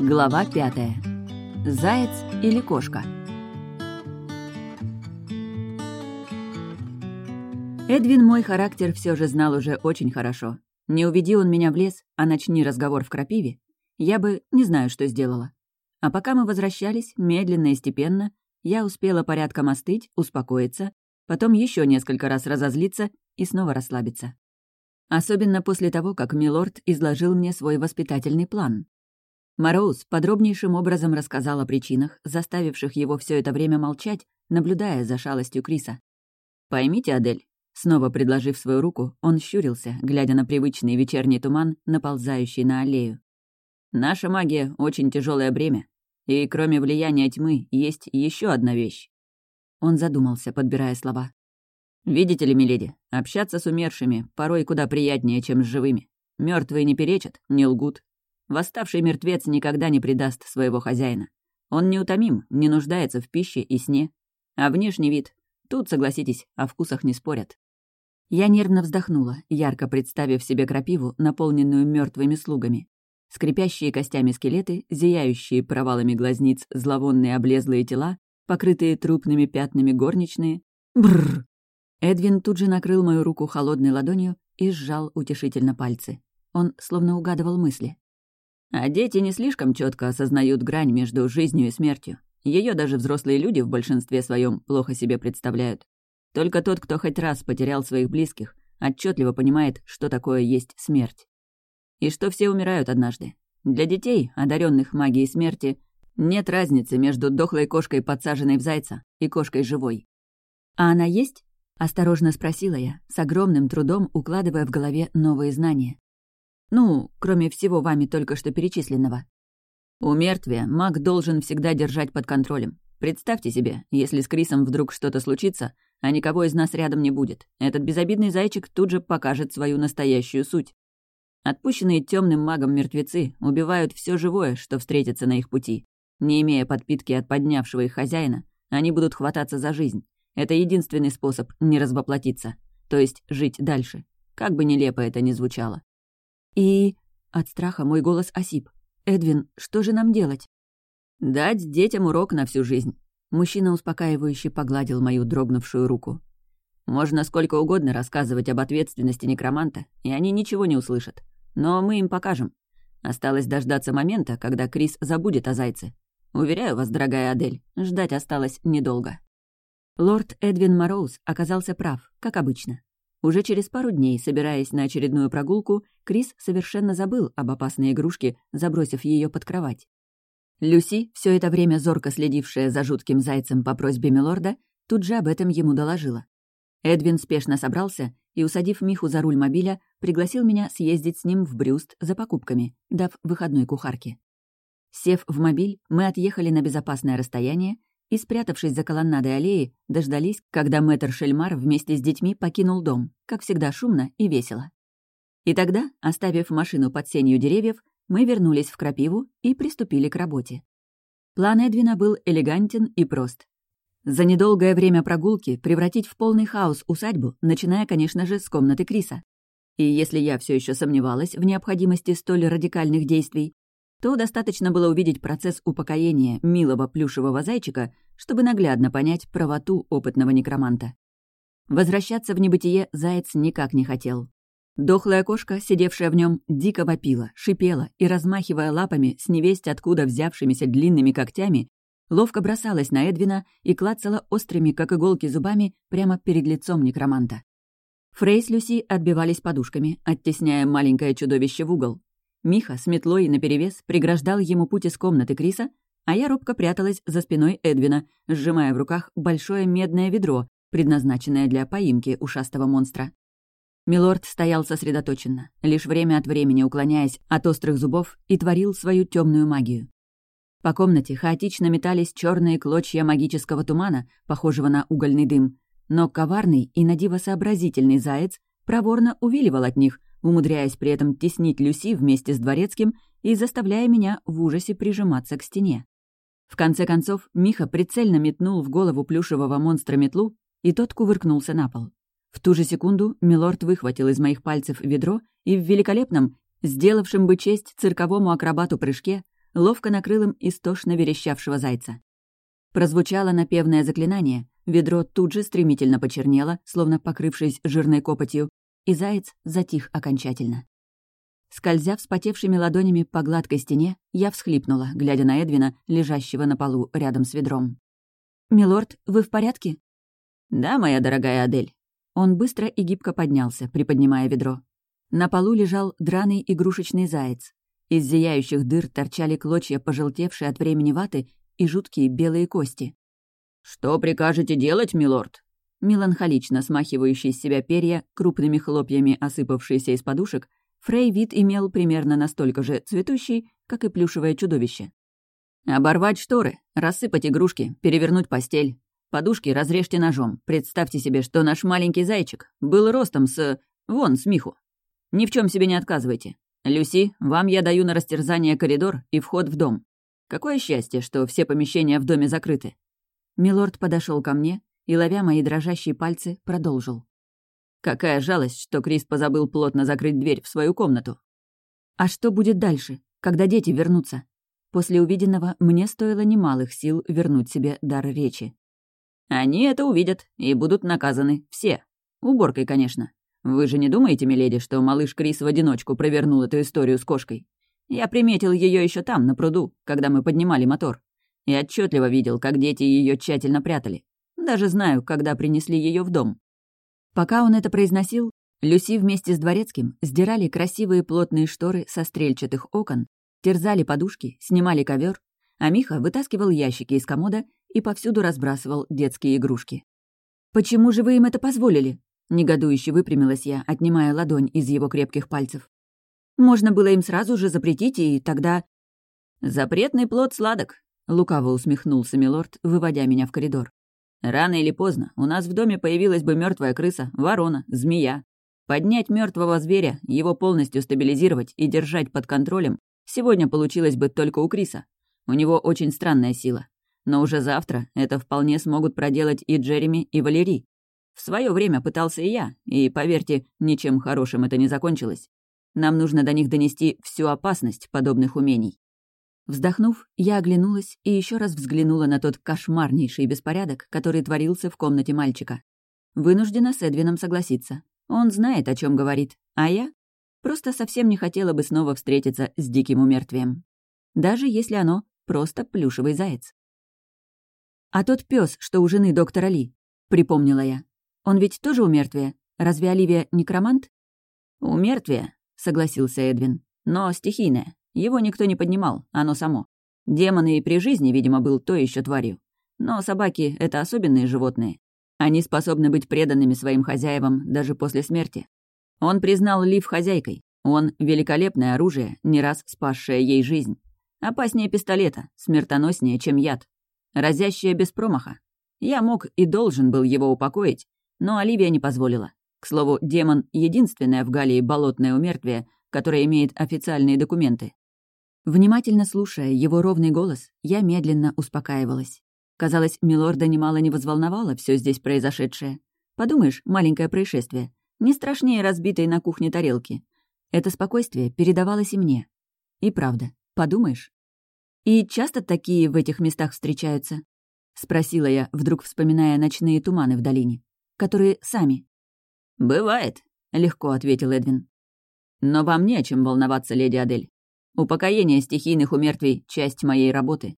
Глава пятая. Заяц или кошка? Эдвин мой характер все же знал уже очень хорошо. Не уведи он меня в лес, а начни разговор в крапиве, я бы не знаю, что сделала. А пока мы возвращались, медленно и степенно, я успела порядком остыть, успокоиться, потом еще несколько раз разозлиться и снова расслабиться. Особенно после того, как Милорд изложил мне свой воспитательный план. Мороуз подробнейшим образом рассказал о причинах, заставивших его все это время молчать, наблюдая за шалостью Криса. «Поймите, Адель», снова предложив свою руку, он щурился, глядя на привычный вечерний туман, наползающий на аллею. «Наша магия — очень тяжелое бремя, и кроме влияния тьмы есть еще одна вещь». Он задумался, подбирая слова. «Видите ли, миледи, общаться с умершими порой куда приятнее, чем с живыми. Мертвые не перечат, не лгут, Восставший мертвец никогда не предаст своего хозяина. Он неутомим, не нуждается в пище и сне. А внешний вид? Тут, согласитесь, о вкусах не спорят. Я нервно вздохнула, ярко представив себе крапиву, наполненную мертвыми слугами. Скрипящие костями скелеты, зияющие провалами глазниц зловонные облезлые тела, покрытые трупными пятнами горничные. Бррр! Эдвин тут же накрыл мою руку холодной ладонью и сжал утешительно пальцы. Он словно угадывал мысли. А дети не слишком четко осознают грань между жизнью и смертью. Ее даже взрослые люди в большинстве своем плохо себе представляют. Только тот, кто хоть раз потерял своих близких, отчетливо понимает, что такое есть смерть. И что все умирают однажды. Для детей, одаренных магией смерти, нет разницы между дохлой кошкой, подсаженной в зайца, и кошкой живой. «А она есть?» — осторожно спросила я, с огромным трудом укладывая в голове новые знания. Ну, кроме всего вами только что перечисленного. У мертвия маг должен всегда держать под контролем. Представьте себе, если с Крисом вдруг что-то случится, а никого из нас рядом не будет, этот безобидный зайчик тут же покажет свою настоящую суть. Отпущенные темным магом мертвецы убивают все живое, что встретится на их пути. Не имея подпитки от поднявшего их хозяина, они будут хвататься за жизнь. Это единственный способ не развоплотиться, то есть жить дальше, как бы нелепо это ни звучало. И... От страха мой голос осип. «Эдвин, что же нам делать?» «Дать детям урок на всю жизнь». Мужчина успокаивающе погладил мою дрогнувшую руку. «Можно сколько угодно рассказывать об ответственности некроманта, и они ничего не услышат. Но мы им покажем. Осталось дождаться момента, когда Крис забудет о зайце. Уверяю вас, дорогая Адель, ждать осталось недолго». Лорд Эдвин Мороуз оказался прав, как обычно. Уже через пару дней, собираясь на очередную прогулку, Крис совершенно забыл об опасной игрушке, забросив ее под кровать. Люси, все это время зорко следившая за жутким зайцем по просьбе Милорда, тут же об этом ему доложила. Эдвин спешно собрался и, усадив Миху за руль мобиля, пригласил меня съездить с ним в Брюст за покупками, дав выходной кухарке. Сев в мобиль, мы отъехали на безопасное расстояние и, спрятавшись за колоннадой аллеи, дождались, когда мэтр Шельмар вместе с детьми покинул дом, как всегда шумно и весело. И тогда, оставив машину под сенью деревьев, мы вернулись в крапиву и приступили к работе. План Эдвина был элегантен и прост. За недолгое время прогулки превратить в полный хаос усадьбу, начиная, конечно же, с комнаты Криса. И если я все еще сомневалась в необходимости столь радикальных действий, то достаточно было увидеть процесс упокоения милого плюшевого зайчика, чтобы наглядно понять правоту опытного некроманта. Возвращаться в небытие заяц никак не хотел. Дохлая кошка, сидевшая в нем, дико вопила, шипела и, размахивая лапами с невесть откуда взявшимися длинными когтями, ловко бросалась на Эдвина и клацала острыми, как иголки, зубами прямо перед лицом некроманта. Фрей с Люси отбивались подушками, оттесняя маленькое чудовище в угол, Миха с метлой наперевес преграждал ему путь из комнаты Криса, а я робко пряталась за спиной Эдвина, сжимая в руках большое медное ведро, предназначенное для поимки ушастого монстра. Милорд стоял сосредоточенно, лишь время от времени уклоняясь от острых зубов и творил свою темную магию. По комнате хаотично метались черные клочья магического тумана, похожего на угольный дым, но коварный и надиво сообразительный заяц проворно увиливал от них, умудряясь при этом теснить Люси вместе с дворецким и заставляя меня в ужасе прижиматься к стене. В конце концов, Миха прицельно метнул в голову плюшевого монстра метлу, и тот кувыркнулся на пол. В ту же секунду Милорд выхватил из моих пальцев ведро и в великолепном, сделавшем бы честь цирковому акробату прыжке, ловко накрыл им истошно верещавшего зайца. Прозвучало напевное заклинание, ведро тут же стремительно почернело, словно покрывшись жирной копотью, и заяц затих окончательно. Скользя вспотевшими ладонями по гладкой стене, я всхлипнула, глядя на Эдвина, лежащего на полу рядом с ведром. «Милорд, вы в порядке?» «Да, моя дорогая Адель». Он быстро и гибко поднялся, приподнимая ведро. На полу лежал драный игрушечный заяц. Из зияющих дыр торчали клочья, пожелтевшие от времени ваты, и жуткие белые кости. «Что прикажете делать, милорд?» Меланхолично смахивающий с себя перья, крупными хлопьями осыпавшиеся из подушек, Фрей вид имел примерно настолько же цветущий, как и плюшевое чудовище. «Оборвать шторы, рассыпать игрушки, перевернуть постель. Подушки разрежьте ножом. Представьте себе, что наш маленький зайчик был ростом с... вон, с Миху. Ни в чем себе не отказывайте. Люси, вам я даю на растерзание коридор и вход в дом. Какое счастье, что все помещения в доме закрыты». Милорд подошел ко мне и, ловя мои дрожащие пальцы, продолжил. Какая жалость, что Крис позабыл плотно закрыть дверь в свою комнату. А что будет дальше, когда дети вернутся? После увиденного мне стоило немалых сил вернуть себе дар речи. Они это увидят и будут наказаны все. Уборкой, конечно. Вы же не думаете, миледи, что малыш Крис в одиночку провернул эту историю с кошкой? Я приметил ее еще там, на пруду, когда мы поднимали мотор. И отчетливо видел, как дети ее тщательно прятали. Даже знаю, когда принесли ее в дом. Пока он это произносил, Люси вместе с дворецким сдирали красивые плотные шторы со стрельчатых окон, терзали подушки, снимали ковер, а Миха вытаскивал ящики из комода и повсюду разбрасывал детские игрушки. «Почему же вы им это позволили?» Негодующе выпрямилась я, отнимая ладонь из его крепких пальцев. «Можно было им сразу же запретить, и тогда...» «Запретный плод сладок», — лукаво усмехнулся милорд, выводя меня в коридор. Рано или поздно у нас в доме появилась бы мертвая крыса, ворона, змея. Поднять мертвого зверя, его полностью стабилизировать и держать под контролем сегодня получилось бы только у Криса. У него очень странная сила. Но уже завтра это вполне смогут проделать и Джереми, и Валерий. В свое время пытался и я, и, поверьте, ничем хорошим это не закончилось. Нам нужно до них донести всю опасность подобных умений. Вздохнув, я оглянулась и еще раз взглянула на тот кошмарнейший беспорядок, который творился в комнате мальчика. Вынуждена с Эдвином согласиться. Он знает, о чем говорит, а я просто совсем не хотела бы снова встретиться с диким умертвием. Даже если оно просто плюшевый заяц. «А тот пес, что у жены доктора Ли», — припомнила я. «Он ведь тоже умертвие? Разве Оливия некромант?» «Умертвие», — согласился Эдвин, — «но стихийное. Его никто не поднимал, оно само. Демоны и при жизни, видимо, был то еще тварью. Но собаки — это особенные животные. Они способны быть преданными своим хозяевам даже после смерти. Он признал Лив хозяйкой. Он — великолепное оружие, не раз спасшее ей жизнь. Опаснее пистолета, смертоноснее, чем яд. Разящее без промаха. Я мог и должен был его упокоить, но Оливия не позволила. К слову, демон — единственное в Галлии болотное умертвие, которое имеет официальные документы. Внимательно слушая его ровный голос, я медленно успокаивалась. Казалось, милорда немало не возволновало все здесь произошедшее. Подумаешь, маленькое происшествие. Не страшнее разбитой на кухне тарелки. Это спокойствие передавалось и мне. И правда, подумаешь. «И часто такие в этих местах встречаются?» — спросила я, вдруг вспоминая ночные туманы в долине, которые сами. «Бывает», — легко ответил Эдвин. «Но вам не о чем волноваться, леди Адель. Упокоение стихийных умертвий — часть моей работы.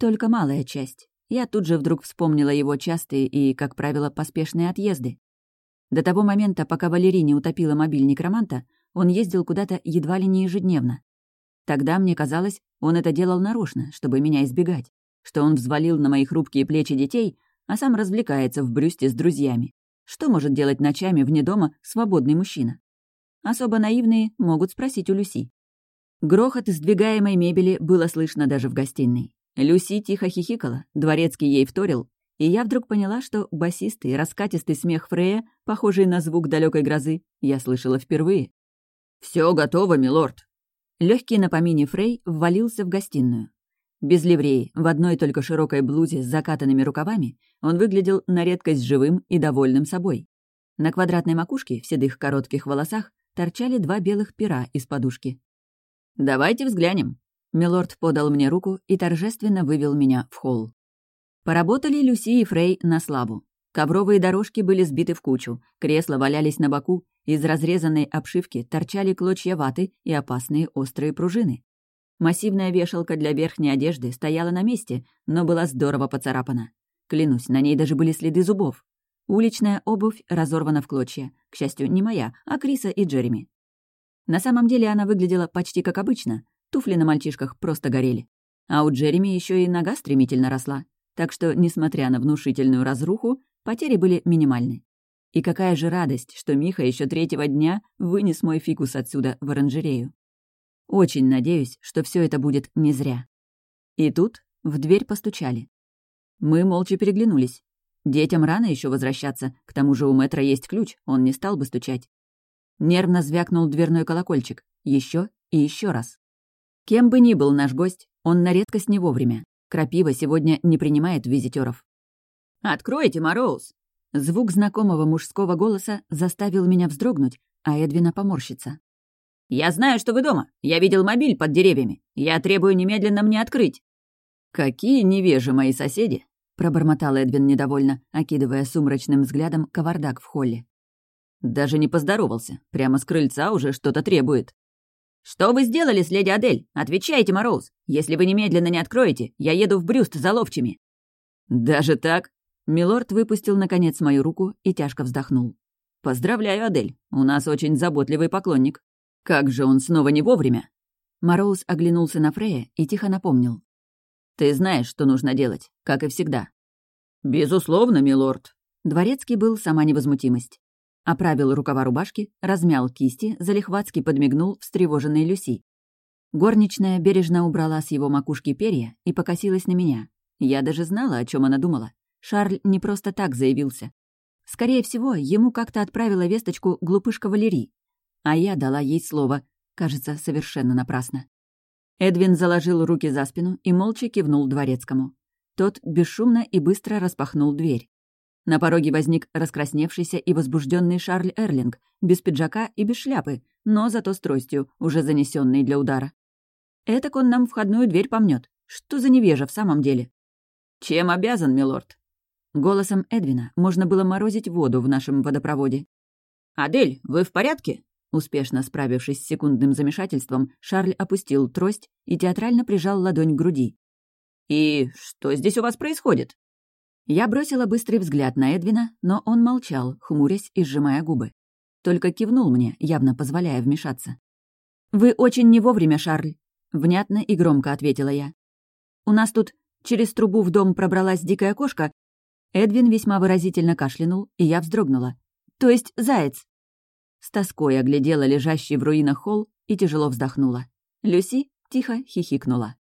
Только малая часть. Я тут же вдруг вспомнила его частые и, как правило, поспешные отъезды. До того момента, пока Валерий не утопила мобильник Романта, он ездил куда-то едва ли не ежедневно. Тогда мне казалось, он это делал нарочно, чтобы меня избегать, что он взвалил на мои хрупкие плечи детей, а сам развлекается в Брюсте с друзьями. Что может делать ночами вне дома свободный мужчина? Особо наивные могут спросить у Люси. Грохот сдвигаемой мебели было слышно даже в гостиной. Люси тихо хихикала, дворецкий ей вторил, и я вдруг поняла, что басистый, раскатистый смех Фрея, похожий на звук далекой грозы, я слышала впервые. Все готово, милорд!» Легкий на помине Фрей ввалился в гостиную. Без ливреи, в одной только широкой блузе с закатанными рукавами, он выглядел на редкость живым и довольным собой. На квадратной макушке, в седых коротких волосах, торчали два белых пера из подушки. «Давайте взглянем». Милорд подал мне руку и торжественно вывел меня в холл. Поработали Люси и Фрей на славу. Ковровые дорожки были сбиты в кучу, кресла валялись на боку, из разрезанной обшивки торчали клочья ваты и опасные острые пружины. Массивная вешалка для верхней одежды стояла на месте, но была здорово поцарапана. Клянусь, на ней даже были следы зубов. Уличная обувь разорвана в клочья. К счастью, не моя, а Криса и Джереми. На самом деле она выглядела почти как обычно. Туфли на мальчишках просто горели. А у Джереми еще и нога стремительно росла. Так что, несмотря на внушительную разруху, потери были минимальны. И какая же радость, что Миха еще третьего дня вынес мой фикус отсюда в оранжерею. Очень надеюсь, что все это будет не зря. И тут в дверь постучали. Мы молча переглянулись. Детям рано еще возвращаться, к тому же у мэтра есть ключ, он не стал бы стучать. Нервно звякнул дверной колокольчик. Еще и еще раз. Кем бы ни был наш гость, он на редкость не вовремя. Крапива сегодня не принимает визитеров. «Откройте, Мороуз!» Звук знакомого мужского голоса заставил меня вздрогнуть, а Эдвина поморщиться. «Я знаю, что вы дома. Я видел мобиль под деревьями. Я требую немедленно мне открыть». «Какие невежи мои соседи!» — пробормотал Эдвин недовольно, окидывая сумрачным взглядом кавардак в холле. Даже не поздоровался. Прямо с крыльца уже что-то требует. «Что вы сделали с леди Адель? Отвечайте, Мороз. Если вы немедленно не откроете, я еду в Брюст за ловчими». «Даже так?» Милорд выпустил, наконец, мою руку и тяжко вздохнул. «Поздравляю, Адель. У нас очень заботливый поклонник. Как же он снова не вовремя?» Мороз оглянулся на Фрея и тихо напомнил. «Ты знаешь, что нужно делать, как и всегда». «Безусловно, милорд». Дворецкий был сама невозмутимость. Оправил рукава рубашки, размял кисти, залихватски подмигнул встревоженной Люси. Горничная бережно убрала с его макушки перья и покосилась на меня. Я даже знала, о чем она думала. Шарль не просто так заявился. Скорее всего, ему как-то отправила весточку глупышка Валерий, а я дала ей слово, кажется, совершенно напрасно. Эдвин заложил руки за спину и молча кивнул дворецкому. Тот бесшумно и быстро распахнул дверь. На пороге возник раскрасневшийся и возбужденный Шарль Эрлинг, без пиджака и без шляпы, но зато с тростью, уже занесенной для удара. Этак он нам входную дверь помнет. Что за невежа в самом деле? «Чем обязан, милорд?» Голосом Эдвина можно было морозить воду в нашем водопроводе. «Адель, вы в порядке?» Успешно справившись с секундным замешательством, Шарль опустил трость и театрально прижал ладонь к груди. «И что здесь у вас происходит?» Я бросила быстрый взгляд на Эдвина, но он молчал, хмурясь и сжимая губы. Только кивнул мне, явно позволяя вмешаться. «Вы очень не вовремя, Шарль», — внятно и громко ответила я. «У нас тут через трубу в дом пробралась дикая кошка». Эдвин весьма выразительно кашлянул, и я вздрогнула. «То есть заяц?» С тоской оглядела лежащий в руинах холл и тяжело вздохнула. Люси тихо хихикнула.